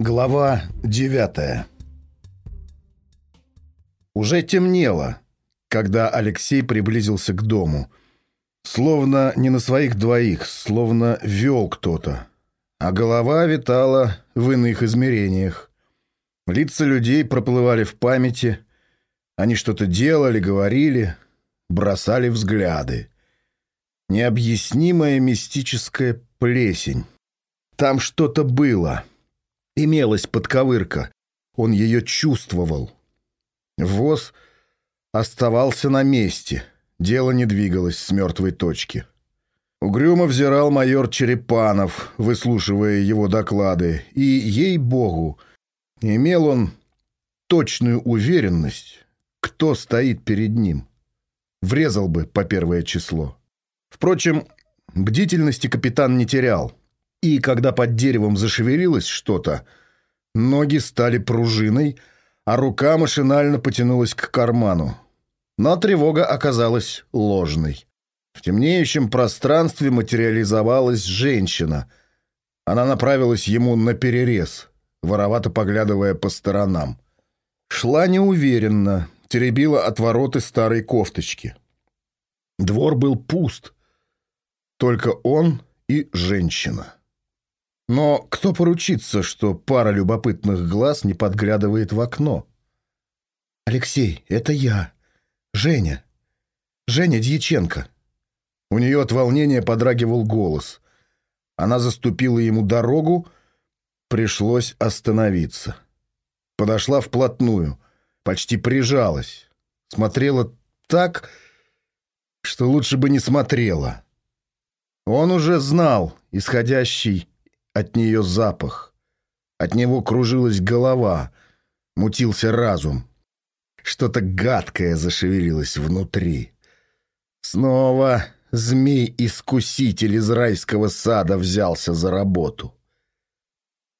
Глава девятая Уже темнело, когда Алексей приблизился к дому. Словно не на своих двоих, словно вел кто-то. А голова витала в иных измерениях. Лица людей проплывали в памяти. Они что-то делали, говорили, бросали взгляды. Необъяснимая мистическая плесень. Там что-то было. Имелась подковырка. Он ее чувствовал. Воз оставался на месте. Дело не двигалось с мертвой точки. Угрюмо взирал майор Черепанов, выслушивая его доклады, и, ей-богу, имел он точную уверенность, кто стоит перед ним. Врезал бы по первое число. Впрочем, бдительности капитан не терял. И когда под деревом зашевелилось что-то, ноги стали пружиной, а рука машинально потянулась к карману. Но тревога оказалась ложной. В темнеющем пространстве материализовалась женщина. Она направилась ему на перерез, воровато поглядывая по сторонам. Шла неуверенно, теребила отвороты старой кофточки. Двор был пуст — только он и женщина. Но кто поручится, что пара любопытных глаз не подглядывает в окно? «Алексей, это я. Женя. Женя Дьяченко». У нее от волнения подрагивал голос. Она заступила ему дорогу, пришлось остановиться. Подошла вплотную, почти прижалась. Смотрела так, что лучше бы не смотрела. Он уже знал исходящий от нее запах. От него кружилась голова, мутился разум. Что-то гадкое зашевелилось внутри. Снова змей-искуситель из райского сада взялся за работу.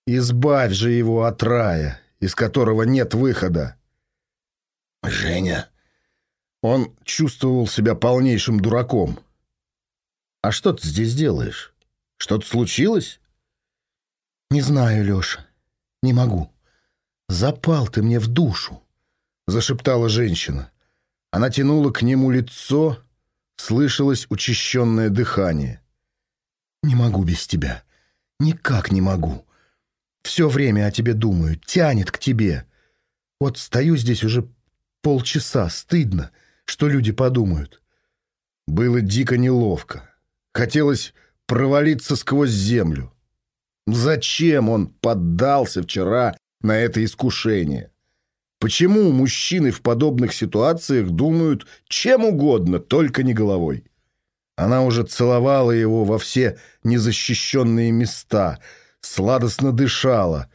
Избавь же его от рая, из которого нет выхода. «Женя!» Он чувствовал себя полнейшим дураком. «А что ты здесь делаешь? Что-то случилось?» «Не знаю, Леша. Не могу. Запал ты мне в душу», — зашептала женщина. Она тянула к нему лицо, слышалось учащенное дыхание. «Не могу без тебя. Никак не могу. Все время о тебе думаю, тянет к тебе. Вот стою здесь уже полчаса, стыдно, что люди подумают». Было дико неловко. Хотелось провалиться сквозь землю. Зачем он поддался вчера на это искушение? Почему мужчины в подобных ситуациях думают чем угодно, только не головой? Она уже целовала его во все незащищенные места, сладостно дышала,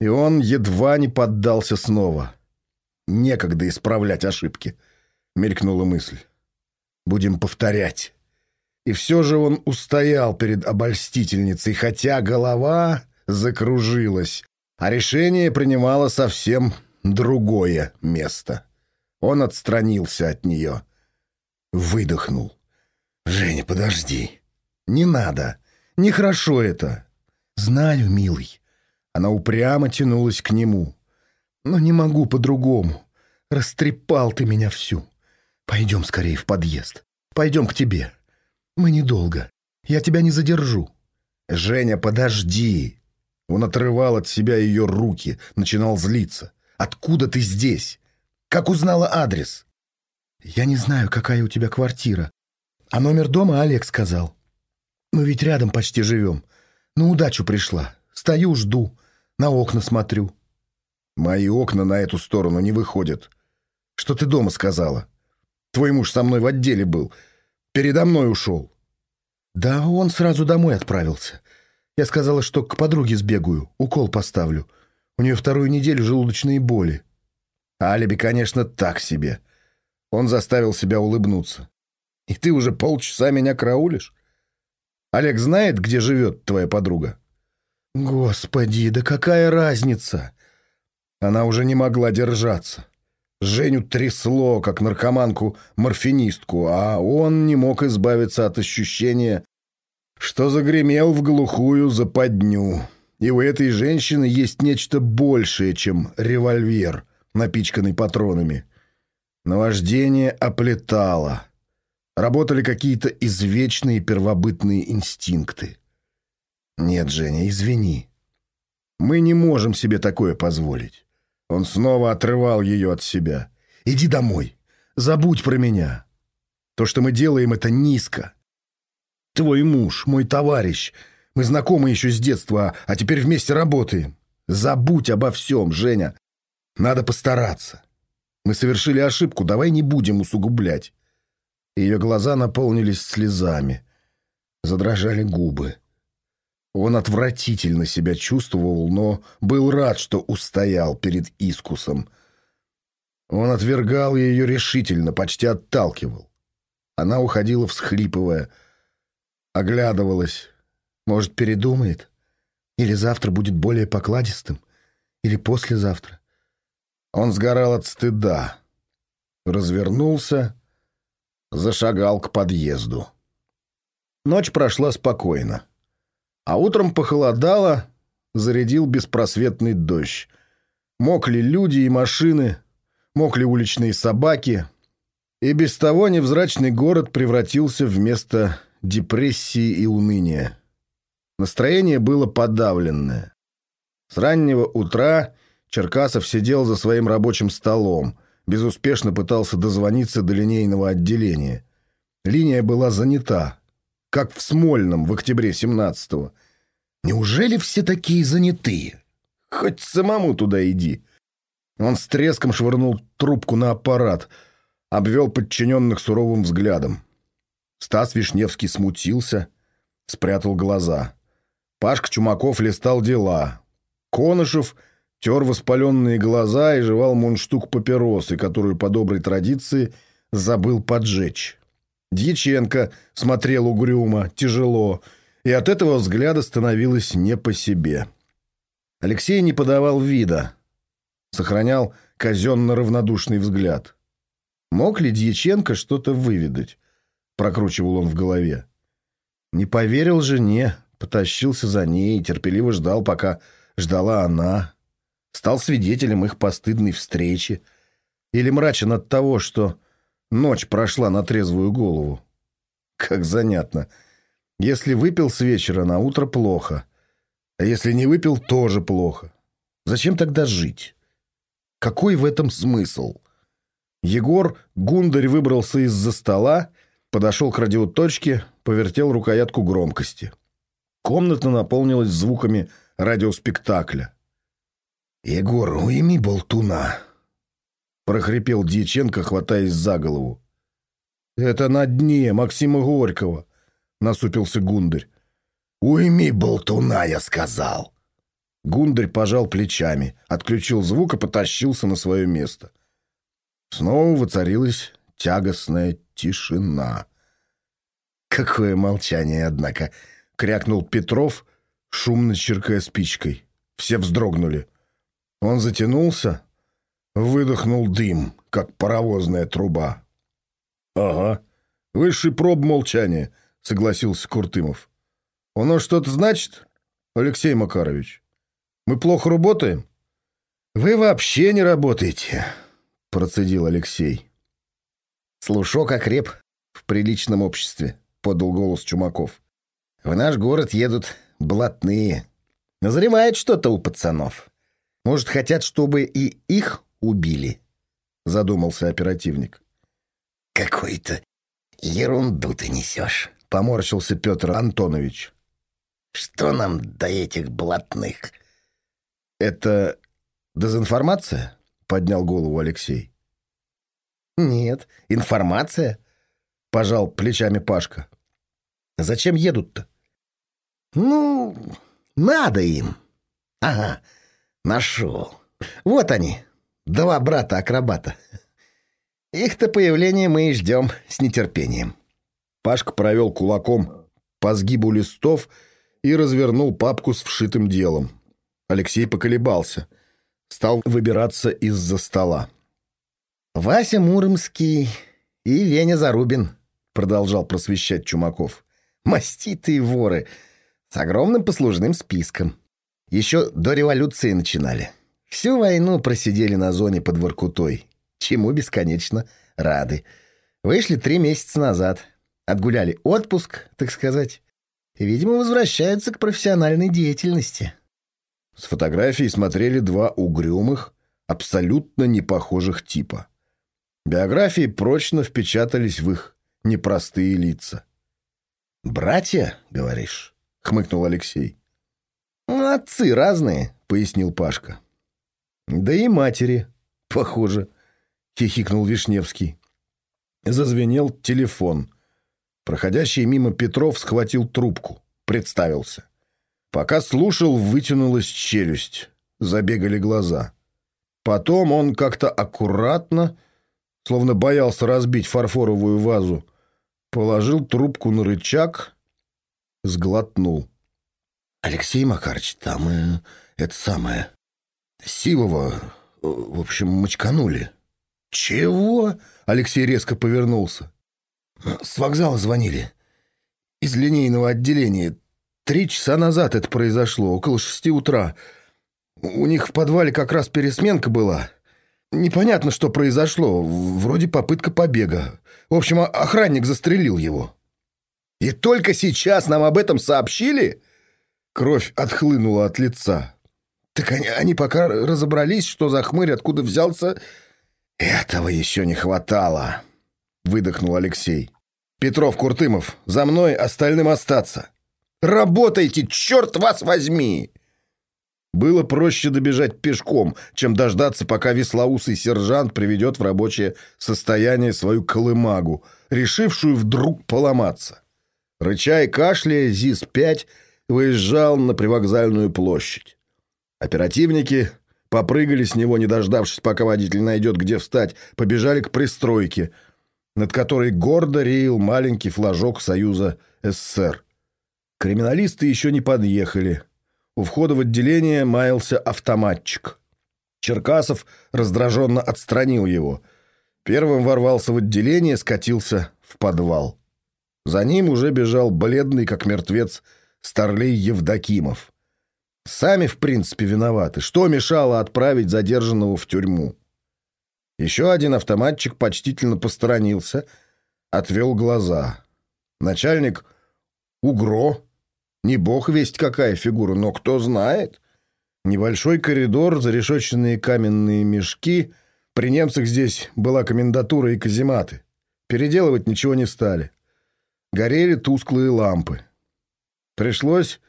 и он едва не поддался снова. «Некогда исправлять ошибки», — мелькнула мысль. «Будем повторять». И все же он устоял перед обольстительницей, хотя голова закружилась, а решение принимало совсем другое место. Он отстранился от нее. Выдохнул. «Женя, подожди. Не надо. Нехорошо это». «Знаю, милый». Она упрямо тянулась к нему. «Но не могу по-другому. Растрепал ты меня всю. Пойдем скорее в подъезд. Пойдем к тебе». «Мы недолго. Я тебя не задержу». «Женя, подожди!» Он отрывал от себя ее руки, начинал злиться. «Откуда ты здесь? Как узнала адрес?» «Я не знаю, какая у тебя квартира. А номер дома Олег сказал. Мы ведь рядом почти живем. На удачу пришла. Стою, жду. На окна смотрю». «Мои окна на эту сторону не выходят. Что ты дома сказала? Твой муж со мной в отделе был. Передо мной ушел». «Да он сразу домой отправился. Я сказала, что к подруге сбегаю, укол поставлю. У нее вторую неделю желудочные боли». Алиби, конечно, так себе. Он заставил себя улыбнуться. «И ты уже полчаса меня караулишь? Олег знает, где живет твоя подруга?» «Господи, да какая разница?» Она уже не могла держаться. Женю трясло, как наркоманку-морфинистку, а он не мог избавиться от ощущения, что загремел в глухую западню. И у этой женщины есть нечто большее, чем револьвер, напичканный патронами. Наваждение оплетало. Работали какие-то извечные первобытные инстинкты. Нет, Женя, извини. Мы не можем себе такое позволить. Он снова отрывал ее от себя. Иди домой. Забудь про меня. То, что мы делаем, это низко. Твой муж, мой товарищ. Мы знакомы еще с детства, а теперь вместе работаем. Забудь обо всем, Женя. Надо постараться. Мы совершили ошибку, давай не будем усугублять. Ее глаза наполнились слезами. Задрожали губы. Он отвратительно себя чувствовал, но был рад, что устоял перед искусом. Он отвергал ее решительно, почти отталкивал. Она уходила, всхлипывая, оглядывалась. Может, передумает? Или завтра будет более покладистым? Или послезавтра? Он сгорал от стыда. Развернулся, зашагал к подъезду. Ночь прошла спокойно. А утром похолодало, зарядил беспросветный дождь. Мокли люди и машины, мокли уличные собаки. И без того невзрачный город превратился в место депрессии и уныния. Настроение было подавленное. С раннего утра Черкасов сидел за своим рабочим столом, безуспешно пытался дозвониться до линейного отделения. Линия была занята как в Смольном в октябре 17-го. Неужели все такие занятые? Хоть самому туда иди. Он с треском швырнул трубку на аппарат, обвел подчиненных суровым взглядом. Стас Вишневский смутился, спрятал глаза. Пашка Чумаков листал дела. Конышев тер воспаленные глаза и жевал мундштук папиросы, которую по доброй традиции забыл поджечь. Дьяченко смотрел угрюмо, тяжело, и от этого взгляда становилось не по себе. Алексей не подавал вида, сохранял казенно-равнодушный взгляд. Мог ли Дьяченко что-то выведать? Прокручивал он в голове. Не поверил жене, потащился за ней, терпеливо ждал, пока ждала она. Стал свидетелем их постыдной встречи. Или мрачен от того, что Ночь прошла на трезвую голову. Как занятно. Если выпил с вечера, на утро плохо. А если не выпил, тоже плохо. Зачем тогда жить? Какой в этом смысл? Егор Гундарь выбрался из-за стола, подошел к радиоточке, повертел рукоятку громкости. Комната наполнилась звуками радиоспектакля. «Егор, уйми болтуна!» Прохрипел Дьяченко, хватаясь за голову. «Это на дне Максима Горького», — насупился Гундарь. «Уйми болтуна, я сказал». Гундарь пожал плечами, отключил звук и потащился на свое место. Снова воцарилась тягостная тишина. «Какое молчание, однако!» — крякнул Петров, шумно черкая спичкой. Все вздрогнули. Он затянулся, Выдохнул дым, как паровозная труба. «Ага. Высший проб молчания», — согласился Куртымов. «Оно что-то значит, Алексей Макарович? Мы плохо работаем?» «Вы вообще не работаете», — процедил Алексей. «Слушок окреп в приличном обществе», — подал голос Чумаков. «В наш город едут блатные. Назревает что-то у пацанов. Может, хотят, чтобы и их убили», — задумался оперативник. «Какую-то ерунду ты несешь», — поморщился Петр Антонович. «Что нам до этих блатных?» «Это дезинформация?» — поднял голову Алексей. «Нет, информация», — пожал плечами Пашка. «Зачем едут-то?» «Ну, надо им». «Ага, нашел. Вот они, Два брата-акробата. Их-то появление мы и ждем с нетерпением. Пашка провел кулаком по сгибу листов и развернул папку с вшитым делом. Алексей поколебался. Стал выбираться из-за стола. «Вася Муромский и Леня Зарубин», — продолжал просвещать Чумаков. «Маститые воры с огромным послужным списком. Еще до революции начинали. Всю войну просидели на зоне под Воркутой. Чему бесконечно рады. Вышли три месяца назад. Отгуляли отпуск, так сказать. И, видимо, возвращаются к профессиональной деятельности. С фотографией смотрели два угрюмых, абсолютно непохожих типа. Биографии прочно впечатались в их непростые лица. «Братья, говоришь?» — хмыкнул Алексей. «Отцы разные», — пояснил Пашка. «Да и матери, похоже», — хихикнул Вишневский. Зазвенел телефон. Проходящий мимо Петров схватил трубку, представился. Пока слушал, вытянулась челюсть, забегали глаза. Потом он как-то аккуратно, словно боялся разбить фарфоровую вазу, положил трубку на рычаг, сглотнул. «Алексей Макарович, там э, это самое... Сивова, э, в общем, мочканули». «Чего?» — Алексей резко повернулся. «С вокзала звонили. Из линейного отделения. Три часа назад это произошло, около шести утра. У них в подвале как раз пересменка была. Непонятно, что произошло. Вроде попытка побега. В общем, охранник застрелил его». «И только сейчас нам об этом сообщили?» Кровь отхлынула от лица. Так они, они пока разобрались, что за хмырь откуда взялся... Этого еще не хватало, выдохнул Алексей. Петров, Куртымов, за мной остальным остаться. Работайте, черт вас возьми! Было проще добежать пешком, чем дождаться, пока веслоусый сержант приведет в рабочее состояние свою колымагу, решившую вдруг поломаться. Рыча и кашляя, ЗИС-5 выезжал на привокзальную площадь. Оперативники попрыгали с него, не дождавшись, пока водитель найдет, где встать, побежали к пристройке, над которой гордо реял маленький флажок Союза СССР. Криминалисты еще не подъехали. У входа в отделение маялся автоматчик. Черкасов раздраженно отстранил его. Первым ворвался в отделение, скатился в подвал. За ним уже бежал бледный, как мертвец, Старлей Евдокимов. Сами, в принципе, виноваты. Что мешало отправить задержанного в тюрьму? Еще один автоматчик почтительно посторонился, отвел глаза. Начальник Угро. Не бог весть какая фигура, но кто знает. Небольшой коридор, зарешоченные каменные мешки. При немцах здесь была комендатура и казематы. Переделывать ничего не стали. Горели тусклые лампы. Пришлось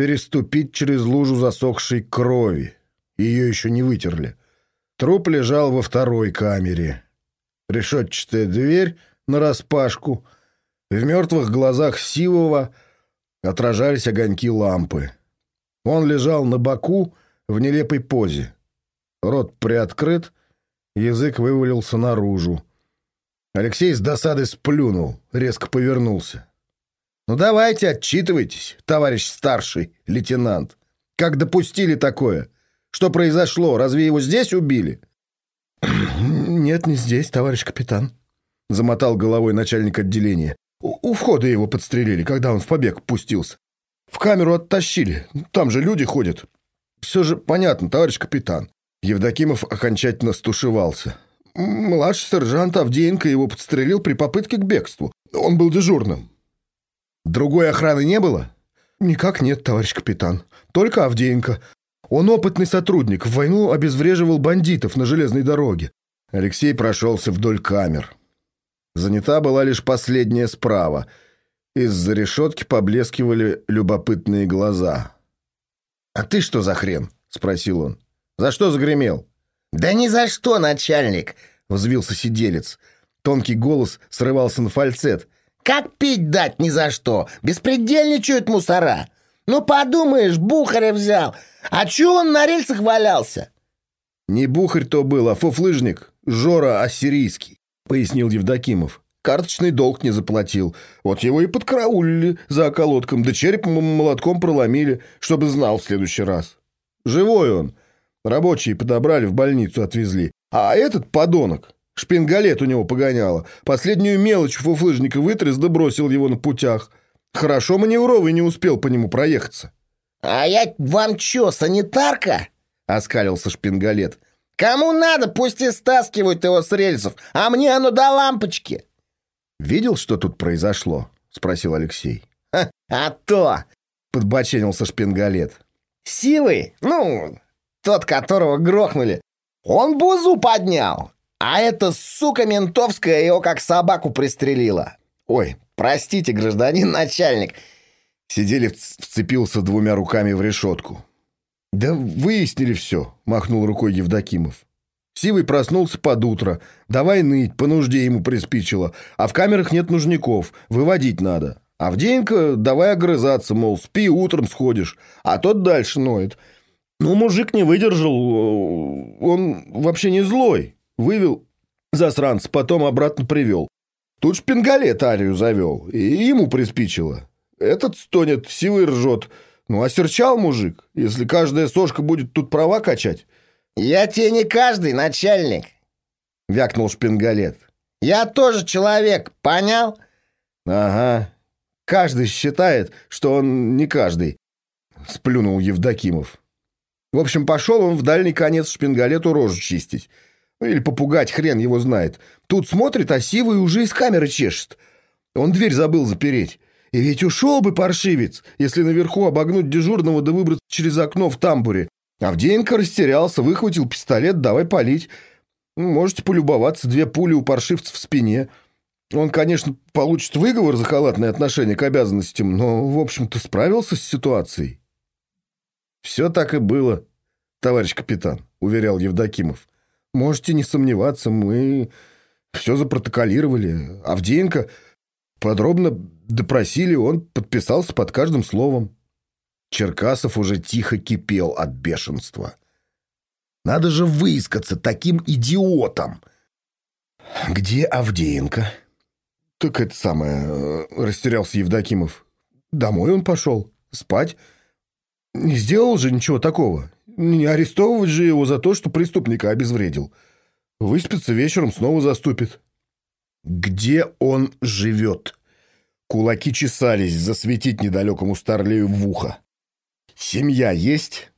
переступить через лужу засохшей крови. Ее еще не вытерли. Труп лежал во второй камере. Решетчатая дверь нараспашку. В мертвых глазах Сивова отражались огоньки лампы. Он лежал на боку в нелепой позе. Рот приоткрыт, язык вывалился наружу. Алексей с досады сплюнул, резко повернулся. Ну давайте, отчитывайтесь, товарищ старший лейтенант. Как допустили такое? Что произошло? Разве его здесь убили? Нет, не здесь, товарищ капитан. Замотал головой начальник отделения. У, у входа его подстрелили, когда он в побег пустился. В камеру оттащили. Там же люди ходят. Все же понятно, товарищ капитан. Евдокимов окончательно стушевался. Младший сержант Авдеенко его подстрелил при попытке к бегству. Он был дежурным. Другой охраны не было? Никак нет, товарищ капитан. Только Авдеенко. Он опытный сотрудник, в войну обезвреживал бандитов на железной дороге. Алексей прошелся вдоль камер. Занята была лишь последняя справа. Из-за решетки поблескивали любопытные глаза. «А ты что за хрен?» — спросил он. «За что загремел?» «Да ни за что, начальник!» — взвился сиделец. Тонкий голос срывался на фальцет — как пить дать ни за что? Беспредельничают мусора. Ну, подумаешь, бухаря взял. А чё он на рельсах валялся? Не бухарь то был, а фуфлыжник. Жора ассирийский, пояснил Евдокимов. Карточный долг не заплатил. Вот его и подкараулили за околотком, да черепом молотком проломили, чтобы знал в следующий раз. Живой он. Рабочие подобрали, в больницу отвезли. А этот подонок Шпингалет у него погоняло. Последнюю мелочь фуфлыжника вытряс да бросил его на путях. Хорошо маневровый не успел по нему проехаться. «А я вам чё, санитарка?» — оскалился шпингалет. «Кому надо, пусть и стаскивают его с рельсов, а мне оно до лампочки!» «Видел, что тут произошло?» — спросил Алексей. «А, а то!» — подбоченился шпингалет. «Силой, ну, тот, которого грохнули, он бузу поднял, а эта сука ментовская его как собаку пристрелила. Ой, простите, гражданин начальник, Сидели вцепился двумя руками в решетку. «Да выяснили все», — махнул рукой Евдокимов. Сивый проснулся под утро. Давай ныть, по нужде ему приспичило. А в камерах нет нужников, выводить надо. Авдеенко давай огрызаться, мол, спи, утром сходишь. А тот дальше ноет. Ну, мужик не выдержал. Он вообще не злой. Вывел засранца, потом обратно привел. Тут шпингалет Арию завел, и ему приспичило. Этот стонет, силой ржет. Ну, осерчал мужик, если каждая сошка будет тут права качать. «Я тебе не каждый, начальник», — вякнул шпингалет. «Я тоже человек, понял?» «Ага. Каждый считает, что он не каждый», — сплюнул Евдокимов. В общем, пошел он в дальний конец шпингалету рожу чистить. Ну, или попугать, хрен его знает. Тут смотрит, а сивый уже из камеры чешет. Он дверь забыл запереть. И ведь ушел бы паршивец, если наверху обогнуть дежурного да выбраться через окно в тамбуре. Авдеенко растерялся, выхватил пистолет, давай палить. Ну, можете полюбоваться, две пули у паршивца в спине. Он, конечно, получит выговор за халатное отношение к обязанностям, но, в общем-то, справился с ситуацией. «Все так и было, товарищ капитан», — уверял Евдокимов. «Можете не сомневаться, мы все запротоколировали. Авдеенко подробно Допросили, он подписался под каждым словом. Черкасов уже тихо кипел от бешенства. Надо же выискаться таким идиотом. Где Авдеенко? Так это самое, э, растерялся Евдокимов. Домой он пошел, спать. Не сделал же ничего такого. Не арестовывать же его за то, что преступника обезвредил. Выспится вечером, снова заступит. Где он живет? Кулаки чесались засветить недалекому старлею в ухо. «Семья есть?»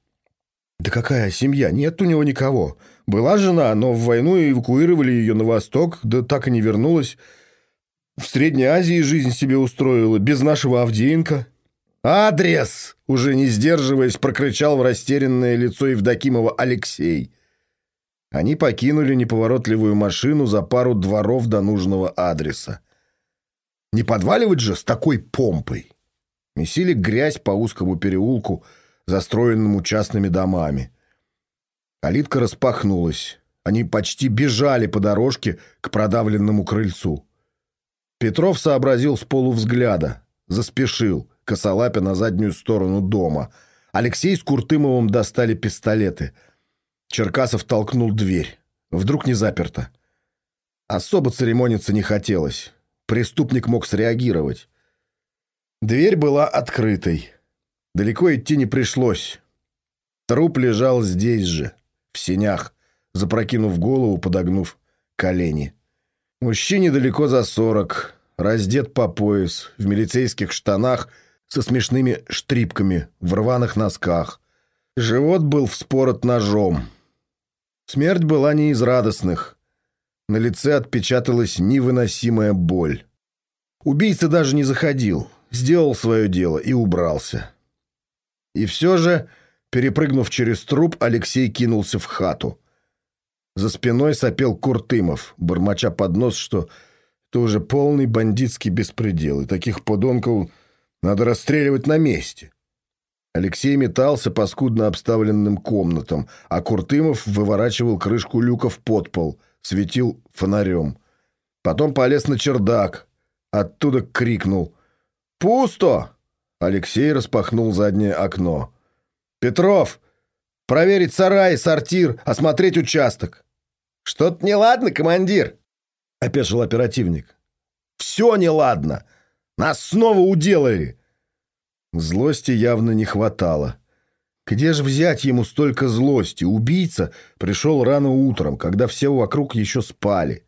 «Да какая семья? Нет у него никого. Была жена, но в войну эвакуировали ее на восток, да так и не вернулась. В Средней Азии жизнь себе устроила, без нашего Авдеенко». «Адрес!» — уже не сдерживаясь, прокричал в растерянное лицо Евдокимова Алексей. Они покинули неповоротливую машину за пару дворов до нужного адреса. Не подваливать же с такой помпой. Месили грязь по узкому переулку, застроенному частными домами. Калитка распахнулась. Они почти бежали по дорожке к продавленному крыльцу. Петров сообразил с полувзгляда. Заспешил, косолапя на заднюю сторону дома. Алексей с Куртымовым достали пистолеты. Черкасов толкнул дверь. Вдруг не заперто. Особо церемониться не хотелось преступник мог среагировать. Дверь была открытой. Далеко идти не пришлось. Труп лежал здесь же, в сенях, запрокинув голову, подогнув колени. Мужчине далеко за сорок, раздет по пояс, в милицейских штанах со смешными штрипками, в рваных носках. Живот был вспорот ножом. Смерть была не из радостных. На лице отпечаталась невыносимая боль. Убийца даже не заходил, сделал свое дело и убрался. И все же, перепрыгнув через труп, Алексей кинулся в хату. За спиной сопел Куртымов, бормоча под нос, что это уже полный бандитский беспредел, и таких подонков надо расстреливать на месте. Алексей метался по скудно обставленным комнатам, а Куртымов выворачивал крышку люка в подпол — светил фонарем. Потом полез на чердак. Оттуда крикнул. «Пусто!» Алексей распахнул заднее окно. «Петров! Проверить сарай, сортир, осмотреть участок!» «Что-то неладно, командир!» — опешил оперативник. «Все неладно! Нас снова уделали!» Злости явно не хватало. Где же взять ему столько злости? Убийца пришел рано утром, когда все вокруг еще спали.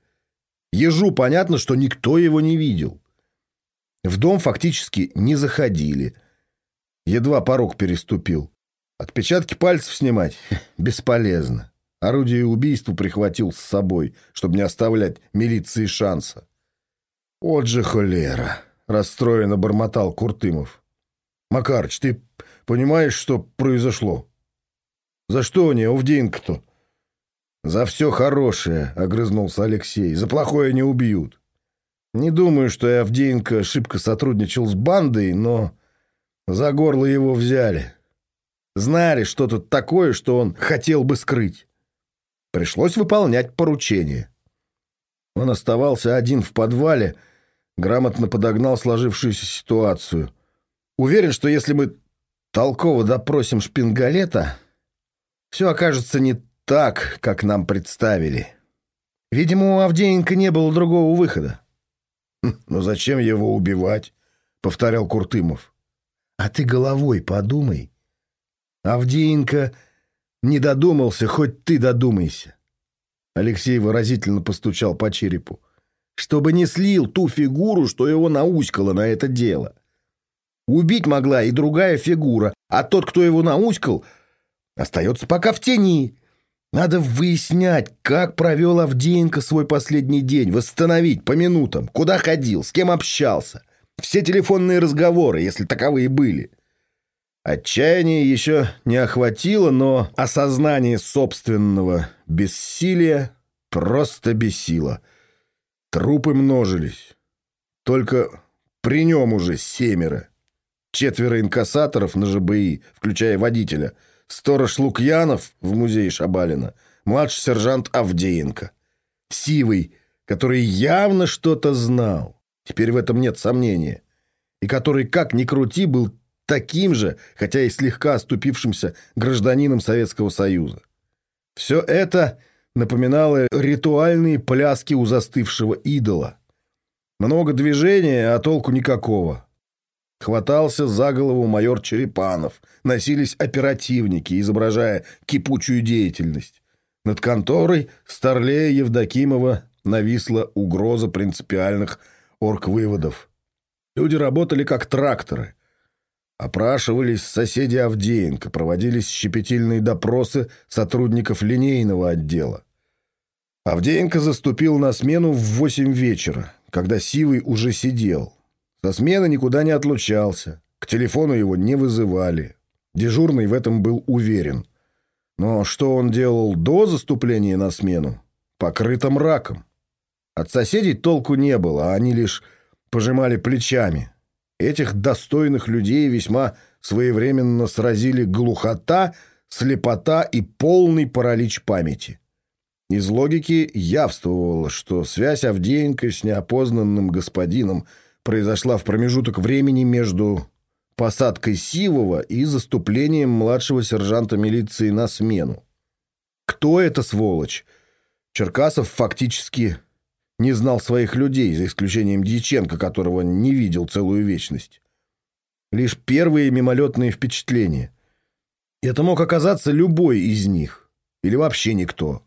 Ежу понятно, что никто его не видел. В дом фактически не заходили. Едва порог переступил. Отпечатки пальцев снимать бесполезно. Орудие убийства прихватил с собой, чтобы не оставлять милиции шанса. «Вот же холера!» — расстроенно бормотал Куртымов. «Макарыч, ты понимаешь, что произошло?» «За что они, Овдеенко-то?» «За все хорошее», — огрызнулся Алексей. «За плохое не убьют». Не думаю, что Авдеенко шибко сотрудничал с бандой, но за горло его взяли. Знали что тут такое, что он хотел бы скрыть. Пришлось выполнять поручение. Он оставался один в подвале, грамотно подогнал сложившуюся ситуацию. Уверен, что если мы толково допросим шпингалета, все окажется не так, как нам представили. Видимо, у Авдеенко не было другого выхода. «Хм, «Но зачем его убивать?» — повторял Куртымов. «А ты головой подумай. Авдеенко не додумался, хоть ты додумайся. Алексей выразительно постучал по черепу. Чтобы не слил ту фигуру, что его науськало на это дело. Убить могла и другая фигура, а тот, кто его науськал, остается пока в тени. Надо выяснять, как провел Авдеенко свой последний день, восстановить по минутам, куда ходил, с кем общался. Все телефонные разговоры, если таковые были. — Отчаяние еще не охватило, но осознание собственного бессилия просто бесило. Трупы множились. Только при нем уже семеро. Четверо инкассаторов на ЖБИ, включая водителя. Сторож Лукьянов в музее Шабалина. Младший сержант Авдеенко. Сивый, который явно что-то знал. Теперь в этом нет сомнения. И который, как ни крути, был таким же, хотя и слегка оступившимся гражданином Советского Союза. Все это напоминало ритуальные пляски у застывшего идола. Много движения, а толку никакого. Хватался за голову майор Черепанов. Носились оперативники, изображая кипучую деятельность. Над конторой Старлея Евдокимова нависла угроза принципиальных оргвыводов. Люди работали как тракторы – Опрашивались соседи Авдеенко, проводились щепетильные допросы сотрудников линейного отдела. Авдеенко заступил на смену в восемь вечера, когда Сивый уже сидел. Со смены никуда не отлучался, к телефону его не вызывали. Дежурный в этом был уверен. Но что он делал до заступления на смену? Покрыто мраком. От соседей толку не было, а они лишь пожимали плечами – Этих достойных людей весьма своевременно сразили глухота, слепота и полный паралич памяти. Из логики явствовало, что связь Авдеенко с неопознанным господином произошла в промежуток времени между посадкой Сивова и заступлением младшего сержанта милиции на смену. Кто эта сволочь? Черкасов фактически не знал своих людей, за исключением Дьяченко, которого не видел целую вечность. Лишь первые мимолетные впечатления. Это мог оказаться любой из них. Или вообще никто.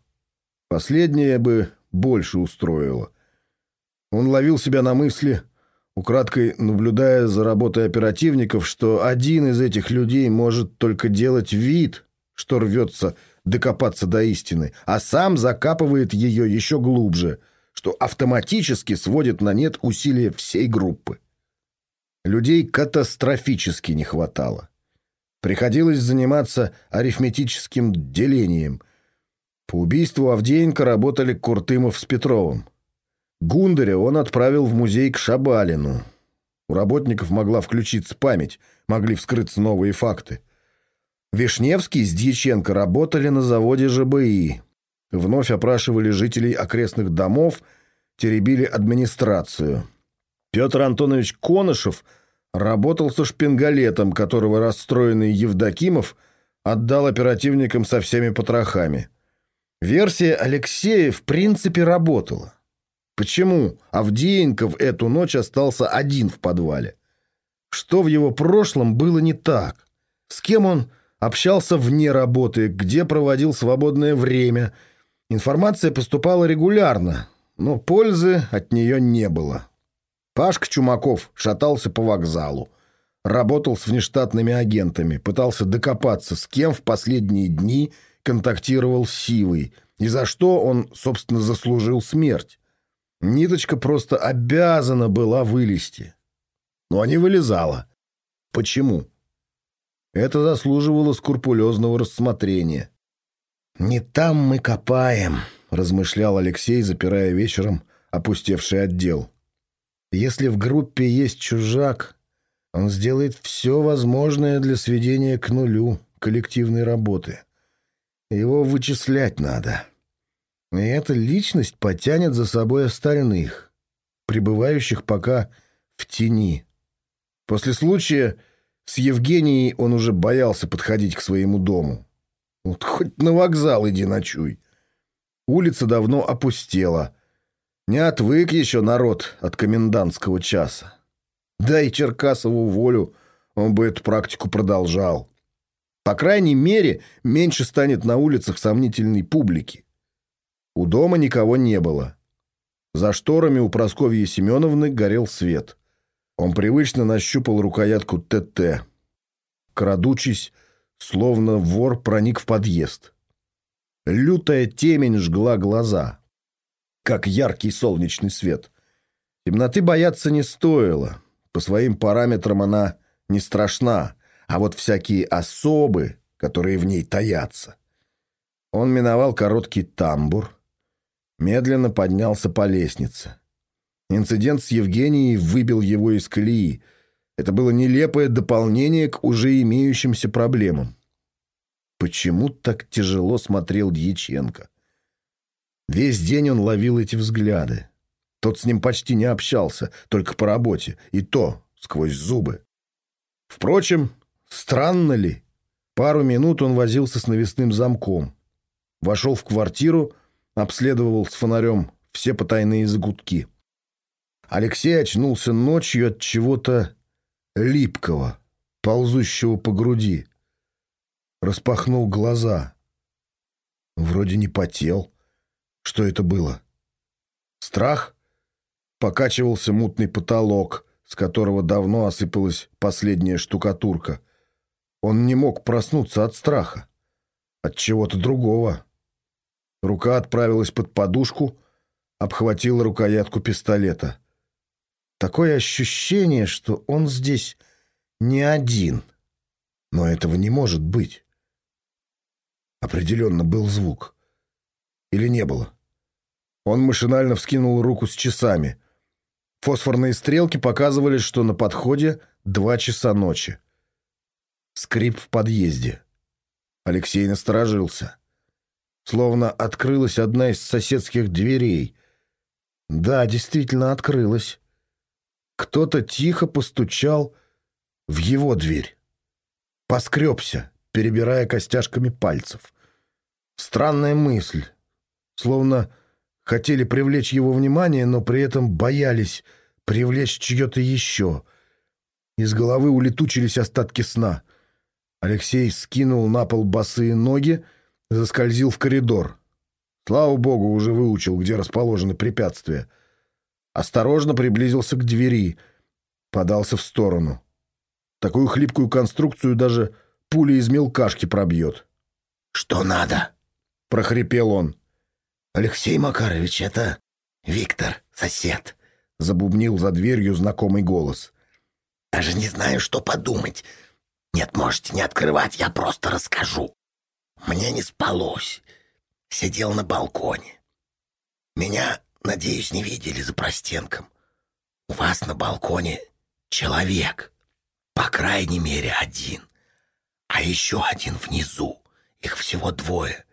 Последнее бы больше устроило. Он ловил себя на мысли, украдкой наблюдая за работой оперативников, что один из этих людей может только делать вид, что рвется докопаться до истины, а сам закапывает ее еще глубже – что автоматически сводит на нет усилия всей группы. Людей катастрофически не хватало. Приходилось заниматься арифметическим делением. По убийству Авдеенко работали Куртымов с Петровым. Гундаря он отправил в музей к Шабалину. У работников могла включиться память, могли вскрыться новые факты. Вишневский с Дьяченко работали на заводе ЖБИ. Вновь опрашивали жителей окрестных домов, теребили администрацию. Петр Антонович Конышев работал со шпингалетом, которого расстроенный Евдокимов отдал оперативникам со всеми потрохами. Версия Алексея в принципе работала. Почему Авдеенко в эту ночь остался один в подвале? Что в его прошлом было не так? С кем он общался вне работы, где проводил свободное время – Информация поступала регулярно, но пользы от нее не было. Пашка Чумаков шатался по вокзалу. работал с внештатными агентами, пытался докопаться, с кем в последние дни контактировал с Сивой, и за что он, собственно, заслужил смерть. Ниточка просто обязана была вылезти. Но не вылезала. Почему? Это заслуживало скрупулезного рассмотрения. «Не там мы копаем», — размышлял Алексей, запирая вечером опустевший отдел. «Если в группе есть чужак, он сделает все возможное для сведения к нулю коллективной работы. Его вычислять надо. И эта личность потянет за собой остальных, пребывающих пока в тени. После случая с Евгенией он уже боялся подходить к своему дому. Вот хоть на вокзал иди ночуй. Улица давно опустела. Не отвык еще народ от комендантского часа. Дай Черкасову волю, он бы эту практику продолжал. По крайней мере, меньше станет на улицах сомнительной публики. У дома никого не было. За шторами у Прасковьи Семеновны горел свет. Он привычно нащупал рукоятку ТТ. Крадучись, словно вор проник в подъезд. Лютая темень жгла глаза, как яркий солнечный свет. Темноты бояться не стоило. По своим параметрам она не страшна, а вот всякие особы, которые в ней таятся. Он миновал короткий тамбур, медленно поднялся по лестнице. Инцидент с Евгенией выбил его из колеи. Это было нелепое дополнение к уже имеющимся проблемам. Почему так тяжело смотрел Дьяченко? Весь день он ловил эти взгляды. Тот с ним почти не общался, только по работе, и то сквозь зубы. Впрочем, странно ли? Пару минут он возился с навесным замком. Вошел в квартиру, обследовал с фонарем все потайные загудки. Алексей очнулся ночью от чего-то липкого, ползущего по груди. Распахнул глаза. Вроде не потел. Что это было? Страх? Покачивался мутный потолок, с которого давно осыпалась последняя штукатурка. Он не мог проснуться от страха. От чего-то другого. Рука отправилась под подушку, обхватила рукоятку пистолета. Такое ощущение, что он здесь не один. Но этого не может быть. Определенно был звук. Или не было? Он машинально вскинул руку с часами — Фосфорные стрелки показывали, что на подходе два часа ночи. Скрип в подъезде. Алексей насторожился. Словно открылась одна из соседских дверей. Да, действительно открылась. Кто-то тихо постучал в его дверь. Поскребся, перебирая костяшками пальцев. Странная мысль. Словно хотели привлечь его внимание, но при этом боялись привлечь чье-то еще. Из головы улетучились остатки сна. Алексей скинул на пол босые ноги, заскользил в коридор. Слава богу, уже выучил, где расположены препятствия. Осторожно приблизился к двери, подался в сторону. Такую хлипкую конструкцию даже пуля из мелкашки пробьет. «Что надо?» — прохрипел он. «Алексей Макарович, это Виктор, сосед», — забубнил за дверью знакомый голос. «Даже не знаю, что подумать. Нет, можете не открывать, я просто расскажу. Мне не спалось. Сидел на балконе. Меня, надеюсь, не видели за простенком. У вас на балконе человек. По крайней мере, один. А еще один внизу. Их всего двое.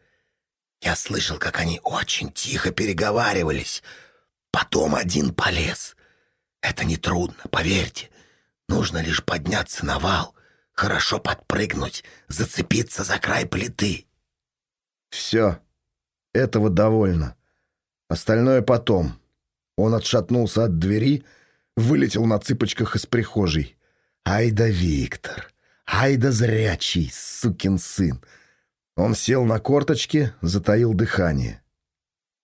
Я слышал, как они очень тихо переговаривались. Потом один полез. Это нетрудно, поверьте. Нужно лишь подняться на вал, хорошо подпрыгнуть, зацепиться за край плиты. Все. Этого довольно. Остальное потом. Он отшатнулся от двери, вылетел на цыпочках из прихожей. Ай да Виктор! Ай да зрячий, сукин сын! Он сел на корточки, затаил дыхание.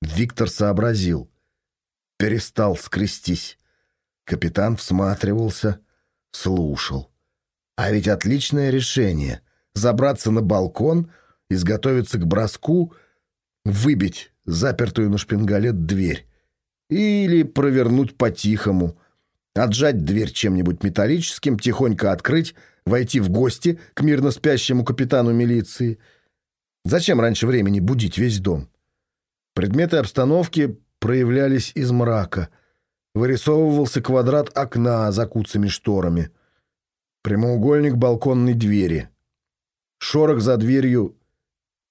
Виктор сообразил. Перестал скрестись. Капитан всматривался, слушал. А ведь отличное решение — забраться на балкон, изготовиться к броску, выбить запертую на шпингалет дверь или провернуть по-тихому, отжать дверь чем-нибудь металлическим, тихонько открыть, войти в гости к мирно спящему капитану милиции. Зачем раньше времени будить весь дом? Предметы обстановки проявлялись из мрака. Вырисовывался квадрат окна за куцами шторами. Прямоугольник балконной двери. Шорох за дверью,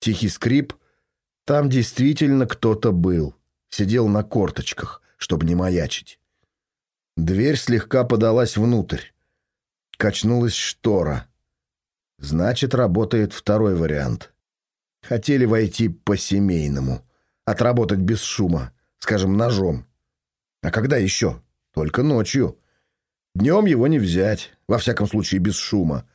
тихий скрип. Там действительно кто-то был. Сидел на корточках, чтобы не маячить. Дверь слегка подалась внутрь. Качнулась штора. Значит, работает второй вариант. Хотели войти по-семейному. Отработать без шума. Скажем, ножом. А когда еще? Только ночью. Днем его не взять. Во всяком случае, без шума.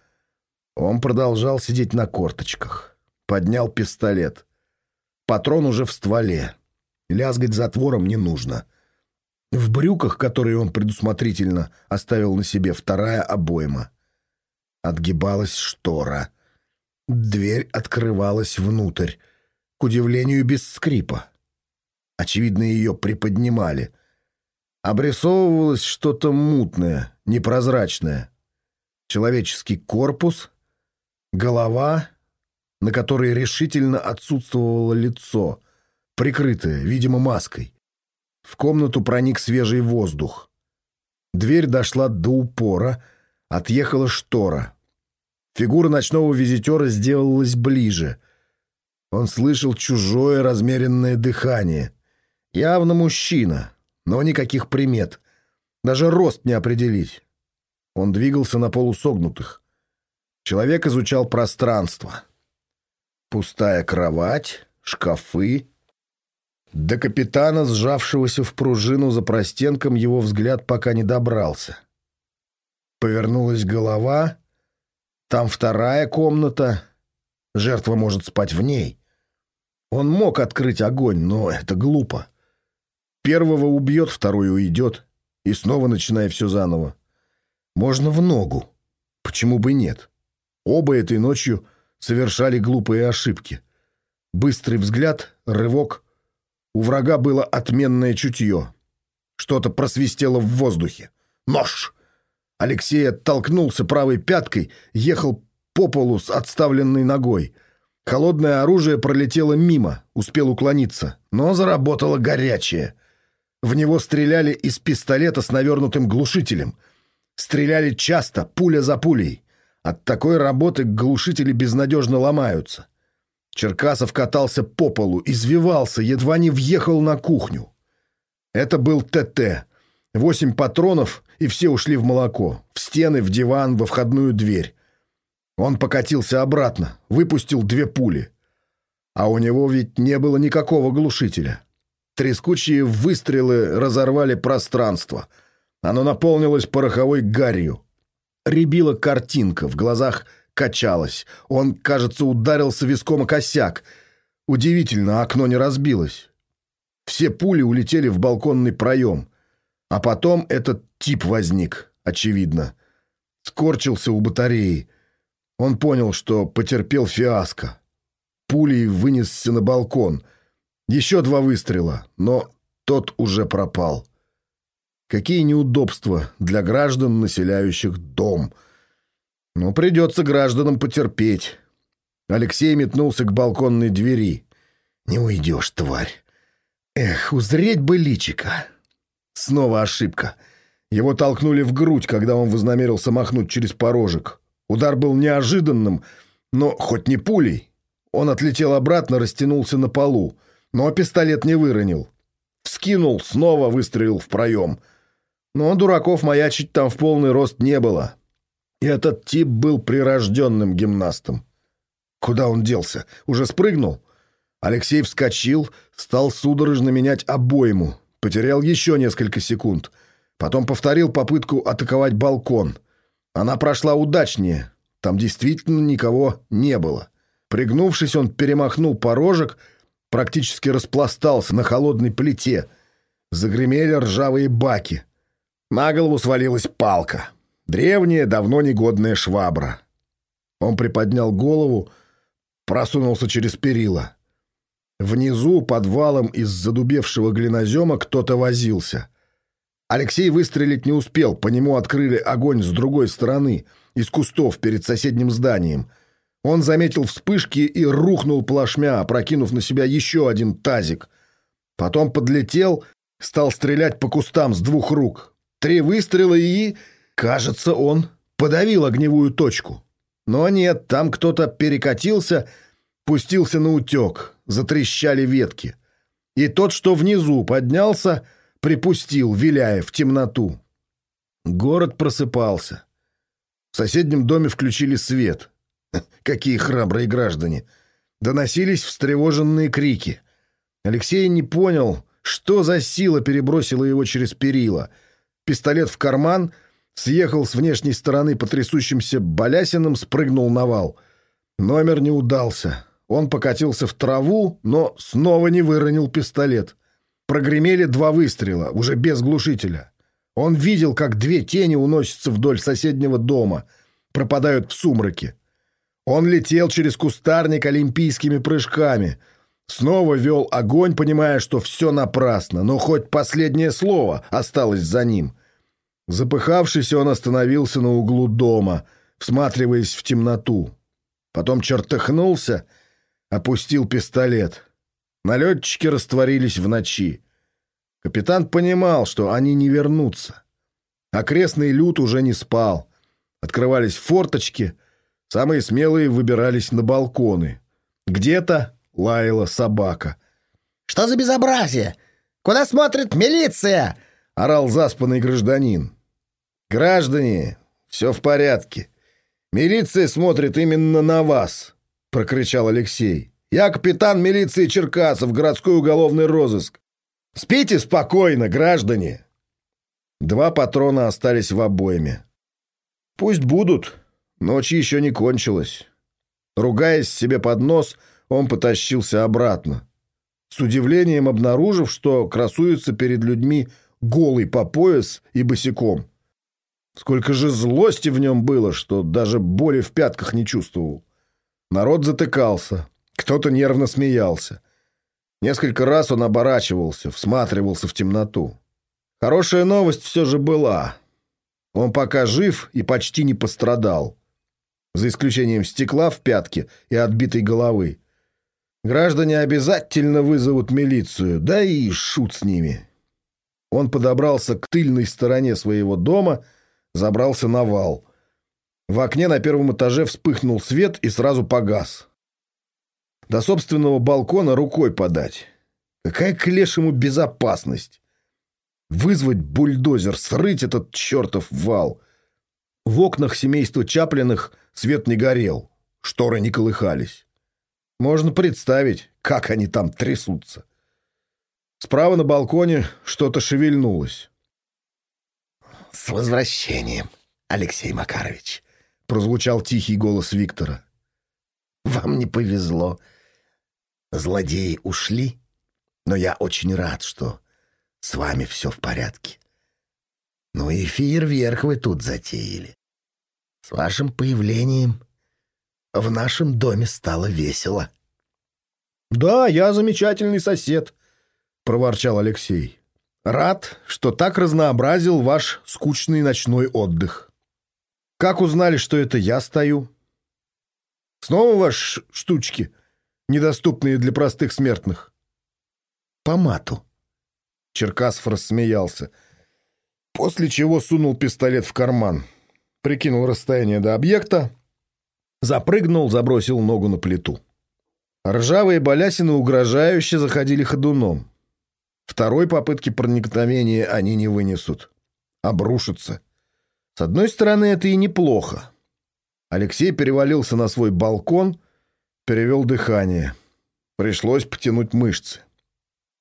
Он продолжал сидеть на корточках. Поднял пистолет. Патрон уже в стволе. Лязгать затвором не нужно. В брюках, которые он предусмотрительно оставил на себе, вторая обойма. Отгибалась штора. Дверь открывалась внутрь, к удивлению, без скрипа. Очевидно, ее приподнимали. Обрисовывалось что-то мутное, непрозрачное. Человеческий корпус, голова, на которой решительно отсутствовало лицо, прикрытое, видимо, маской. В комнату проник свежий воздух. Дверь дошла до упора, отъехала штора. Фигура ночного визитера сделалась ближе. Он слышал чужое размеренное дыхание. Явно мужчина, но никаких примет. Даже рост не определить. Он двигался на полусогнутых. Человек изучал пространство. Пустая кровать, шкафы, до капитана, сжавшегося в пружину за простенком, его взгляд пока не добрался. Повернулась голова. Там вторая комната. Жертва может спать в ней. Он мог открыть огонь, но это глупо. Первого убьет, второй уйдет. И снова начиная все заново. Можно в ногу. Почему бы нет? Оба этой ночью совершали глупые ошибки. Быстрый взгляд, рывок — у врага было отменное чутье. Что-то просвистело в воздухе. Нож! Алексей оттолкнулся правой пяткой, ехал по полу с отставленной ногой. Холодное оружие пролетело мимо, успел уклониться, но заработало горячее. В него стреляли из пистолета с навернутым глушителем. Стреляли часто, пуля за пулей. От такой работы глушители безнадежно ломаются. Черкасов катался по полу, извивался, едва не въехал на кухню. Это был ТТ. Восемь патронов, и все ушли в молоко. В стены, в диван, во входную дверь. Он покатился обратно, выпустил две пули. А у него ведь не было никакого глушителя. Трескучие выстрелы разорвали пространство. Оно наполнилось пороховой гарью. Рябила картинка, в глазах качалось. Он, кажется, ударился виском о косяк. Удивительно, окно не разбилось. Все пули улетели в балконный проем. А потом этот тип возник, очевидно. Скорчился у батареи. Он понял, что потерпел фиаско. Пулей вынесся на балкон. Еще два выстрела, но тот уже пропал. Какие неудобства для граждан, населяющих дом — но придется гражданам потерпеть. Алексей метнулся к балконной двери. Не уйдешь, тварь. Эх, узреть бы личика. Снова ошибка. Его толкнули в грудь, когда он вознамерился махнуть через порожек. Удар был неожиданным, но хоть не пулей. Он отлетел обратно, растянулся на полу, но пистолет не выронил. Вскинул, снова выстрелил в проем. Но дураков маячить там в полный рост не было. Этот тип был прирожденным гимнастом. Куда он делся? Уже спрыгнул? Алексей вскочил, стал судорожно менять обойму. Потерял еще несколько секунд. Потом повторил попытку атаковать балкон. Она прошла удачнее. Там действительно никого не было. Пригнувшись, он перемахнул порожек, практически распластался на холодной плите. Загремели ржавые баки. На голову свалилась палка. Древняя, давно негодная швабра. Он приподнял голову, просунулся через перила. Внизу, подвалом из задубевшего глинозема, кто-то возился. Алексей выстрелить не успел, по нему открыли огонь с другой стороны, из кустов перед соседним зданием. Он заметил вспышки и рухнул плашмя, опрокинув на себя еще один тазик. Потом подлетел, стал стрелять по кустам с двух рук. Три выстрела и... Кажется, он подавил огневую точку. Но нет, там кто-то перекатился, пустился на утек, затрещали ветки. И тот, что внизу поднялся, припустил, виляя в темноту. Город просыпался. В соседнем доме включили свет. Какие храбрые граждане! Доносились встревоженные крики. Алексей не понял, что за сила перебросила его через перила. Пистолет в карман, съехал с внешней стороны по трясущимся спрыгнул на вал. Номер не удался. Он покатился в траву, но снова не выронил пистолет. Прогремели два выстрела, уже без глушителя. Он видел, как две тени уносятся вдоль соседнего дома, пропадают в сумраке. Он летел через кустарник олимпийскими прыжками. Снова вел огонь, понимая, что все напрасно, но хоть последнее слово осталось за ним. Запыхавшись, он остановился на углу дома, всматриваясь в темноту. Потом чертыхнулся, опустил пистолет. Налетчики растворились в ночи. Капитан понимал, что они не вернутся. Окрестный люд уже не спал. Открывались форточки, самые смелые выбирались на балконы. Где-то лаяла собака. «Что за безобразие? Куда смотрит милиция?» — орал заспанный гражданин. «Граждане, все в порядке. Милиция смотрит именно на вас», — прокричал Алексей. Я капитан милиции Черкасов, городской уголовный розыск. Спите спокойно, граждане!» Два патрона остались в обойме. «Пусть будут. Ночь еще не кончилась». Ругаясь себе под нос, он потащился обратно. С удивлением обнаружив, что красуется перед людьми голый по пояс и босиком. Сколько же злости в нем было, что даже боли в пятках не чувствовал. Народ затыкался. Кто-то нервно смеялся. Несколько раз он оборачивался, всматривался в темноту. Хорошая новость все же была. Он пока жив и почти не пострадал. За исключением стекла в пятке и отбитой головы. Граждане обязательно вызовут милицию, да и шут с ними. Он подобрался к тыльной стороне своего дома, забрался на вал. В окне на первом этаже вспыхнул свет и сразу погас. До собственного балкона рукой подать. Какая к лешему безопасность? Вызвать бульдозер, срыть этот чертов вал. В окнах семейства Чаплиных свет не горел, шторы не колыхались. Можно представить, как они там трясутся. Справа на балконе что-то шевельнулось. «С возвращением, Алексей Макарович!» — прозвучал тихий голос Виктора. «Вам не повезло. Злодеи ушли, но я очень рад, что с вами все в порядке. Ну и фейерверк вы тут затеяли. С вашим появлением в нашем доме стало весело. — Да, я замечательный сосед, — проворчал Алексей. — Рад, что так разнообразил ваш скучный ночной отдых. Как узнали, что это я стою? Снова ваши штучки — недоступные для простых смертных. По мату. Черкасов рассмеялся, после чего сунул пистолет в карман, прикинул расстояние до объекта, запрыгнул, забросил ногу на плиту. Ржавые балясины угрожающе заходили ходуном. Второй попытки проникновения они не вынесут. Обрушатся. С одной стороны, это и неплохо. Алексей перевалился на свой балкон Перевел дыхание. Пришлось потянуть мышцы.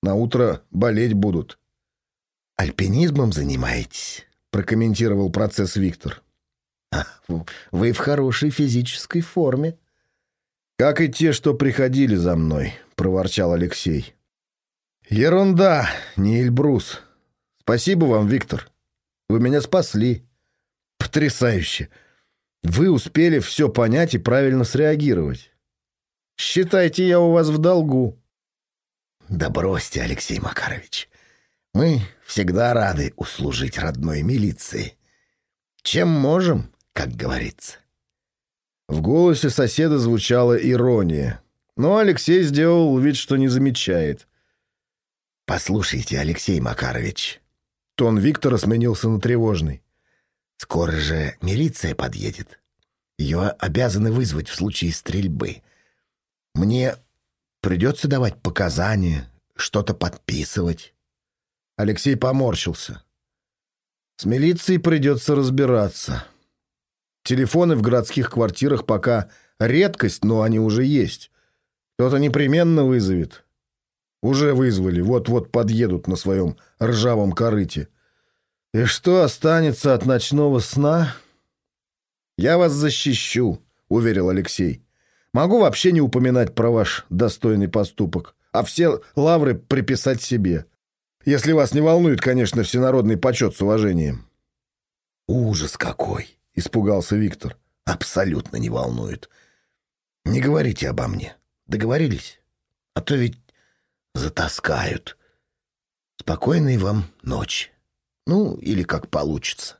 На утро болеть будут. «Альпинизмом занимаетесь?» — прокомментировал процесс Виктор. «Вы в хорошей физической форме». «Как и те, что приходили за мной», — проворчал Алексей. «Ерунда, не Эльбрус. Спасибо вам, Виктор. Вы меня спасли». Потрясающе. Вы успели все понять и правильно среагировать. Считайте, я у вас в долгу. Да бросьте, Алексей Макарович. Мы всегда рады услужить родной милиции. Чем можем, как говорится. В голосе соседа звучала ирония, но Алексей сделал вид, что не замечает. «Послушайте, Алексей Макарович». Тон Виктора сменился на тревожный. «Скоро же милиция подъедет. Ее обязаны вызвать в случае стрельбы. Мне придется давать показания, что-то подписывать». Алексей поморщился. «С милицией придется разбираться». Телефоны в городских квартирах пока редкость, но они уже есть. Кто-то непременно вызовет. Уже вызвали, вот-вот подъедут на своем ржавом корыте. И что останется от ночного сна? Я вас защищу, уверил Алексей. Могу вообще не упоминать про ваш достойный поступок, а все лавры приписать себе. Если вас не волнует, конечно, всенародный почет с уважением. Ужас какой! — испугался Виктор. «Абсолютно не волнует. Не говорите обо мне. Договорились? А то ведь затаскают. Спокойной вам ночи. Ну, или как получится».